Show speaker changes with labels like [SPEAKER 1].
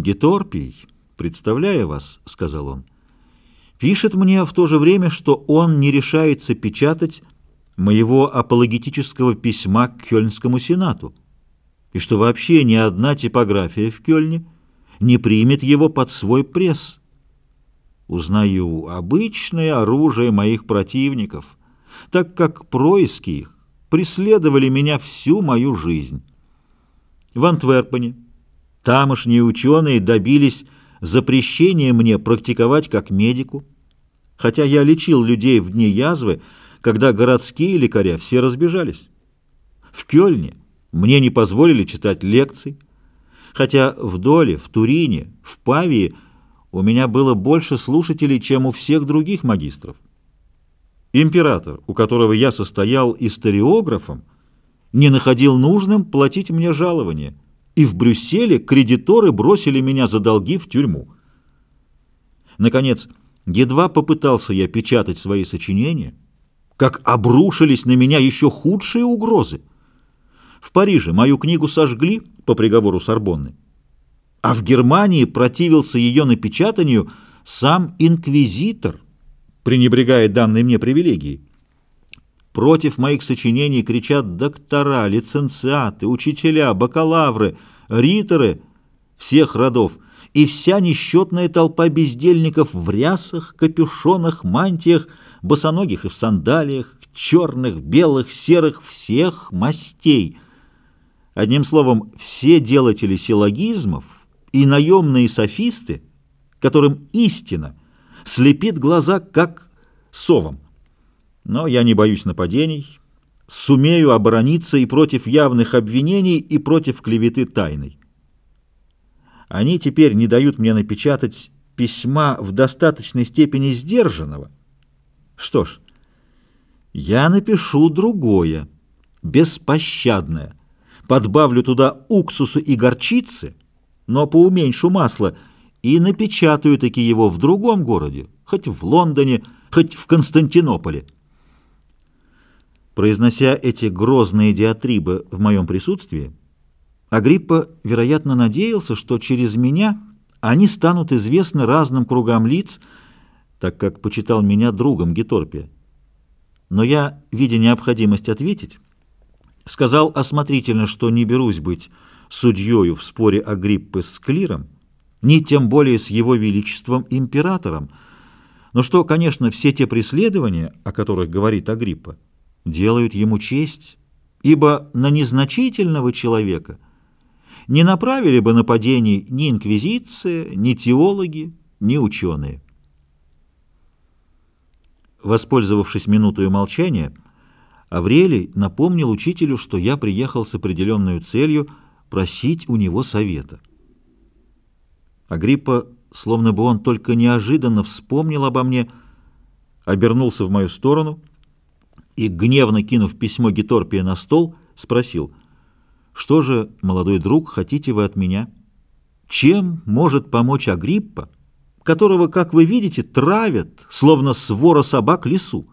[SPEAKER 1] Геторпий, представляя вас, — сказал он, — пишет мне в то же время, что он не решается печатать моего апологетического письма к Кёльнскому сенату, и что вообще ни одна типография в Кёльне не примет его под свой пресс. Узнаю обычное оружие моих противников, так как происки их преследовали меня всю мою жизнь. В Антверпене тамошние ученые добились запрещения мне практиковать как медику, хотя я лечил людей в дни язвы, когда городские лекаря все разбежались. В Кёльне мне не позволили читать лекций, хотя в Доле, в Турине, в Павии у меня было больше слушателей, чем у всех других магистров. Император, у которого я состоял историографом, не находил нужным платить мне жалование, и в Брюсселе кредиторы бросили меня за долги в тюрьму. Наконец, едва попытался я печатать свои сочинения, как обрушились на меня еще худшие угрозы. В Париже мою книгу сожгли по приговору Сорбонны, а в Германии противился ее напечатанию сам инквизитор, пренебрегая данной мне привилегией. Против моих сочинений кричат доктора, лицензиаты, учителя, бакалавры, риторы всех родов и вся несчетная толпа бездельников в рясах, капюшонах, мантиях, босоногих и в сандалиях, черных, белых, серых, всех мастей. Одним словом, все делатели силлогизмов и наемные софисты, которым истина слепит глаза, как совам. Но я не боюсь нападений, сумею оборониться и против явных обвинений, и против клеветы тайной. Они теперь не дают мне напечатать письма в достаточной степени сдержанного. Что ж, я напишу другое, беспощадное, подбавлю туда уксусу и горчицы, но поуменьшу масло, и напечатаю таки его в другом городе, хоть в Лондоне, хоть в Константинополе. Произнося эти грозные диатрибы в моем присутствии, Агриппа, вероятно, надеялся, что через меня они станут известны разным кругам лиц, так как почитал меня другом Геторпия. Но я, видя необходимость ответить, сказал осмотрительно, что не берусь быть судьею в споре Агриппы с Клиром, ни тем более с его величеством императором, но что, конечно, все те преследования, о которых говорит Агриппа, делают ему честь, ибо на незначительного человека не направили бы нападений ни инквизиция, ни теологи, ни ученые. Воспользовавшись минутой молчания, Аврелий напомнил учителю, что я приехал с определенной целью просить у него совета. Агриппа, словно бы он только неожиданно вспомнил обо мне, обернулся в мою сторону и, гневно кинув письмо Геторпия на стол, спросил, «Что же, молодой друг, хотите вы от меня? Чем может помочь Агриппа, которого, как вы видите, травят, словно свора собак лесу?»